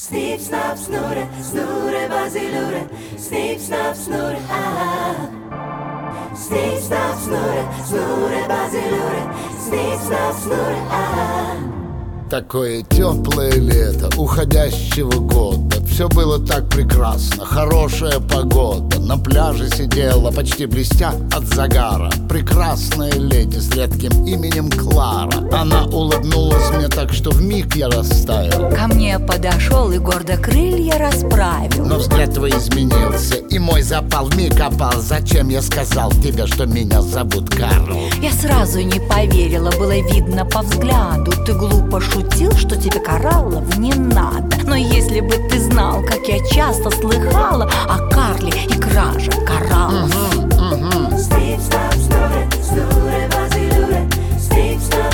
Snip, snap, snurre, snurre, basilure Snip, snap, snurre, ah Snip, snap, snurre, snurre, basilure Snip, snap, snurre, ah Такое теплое лето уходящего года. Все было так прекрасно, хорошая погода. На пляже сидела, почти блестя от загара. Прекрасная леди с редким именем Клара. Она улыбнулась мне так, что в миг я растаял. Ко мне подошел и гордо крылья расправил. Но взгляд твой изменился, и мой запал миг опал. Зачем я сказал тебе, что меня зовут Карл? Я сразу не поверила, было видно по взгляду. Ты глупо шутил, что тебе Но если бы ты знал, как я часто слыхала О Карле и краже кораллов.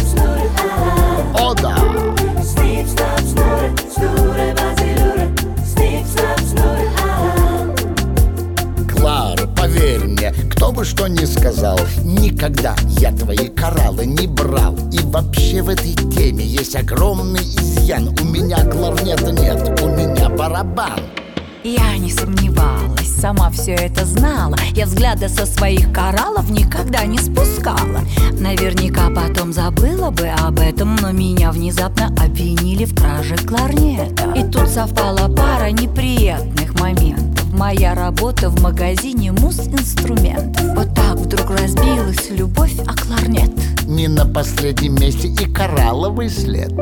Snurre, ah О да! Клара, поверь мне, кто бы что ни сказал Никогда я твои кораллы не брал. И вообще в этой теме есть огромный изъян У меня кларнета нет, у меня барабан. Я не сомневалась, сама все это знала. Я взгляда со своих кораллов никогда не спускала. Наверняка потом забыла бы об этом Но меня внезапно обвинили в краже кларнета. И тут совпала пара неприятных моментов. Моя работа в магазине мус-инструментов Вот так вдруг разбилась любовь о кларнет Не на последнем месте и коралловый след.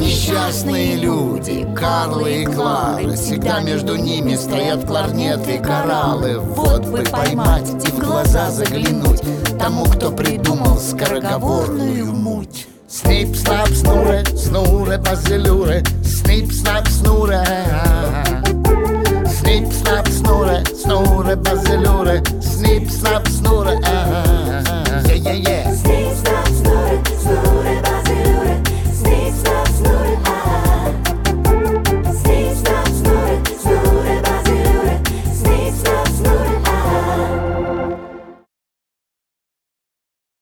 Несчастные люди, Карлы и Клары Всегда между ними стоят кларнеты и кораллы. Вот бы поймать и в глаза заглянуть Тому, кто придумал скороговорную муть Снип, снап, снуре, снуре, базилюре Снип,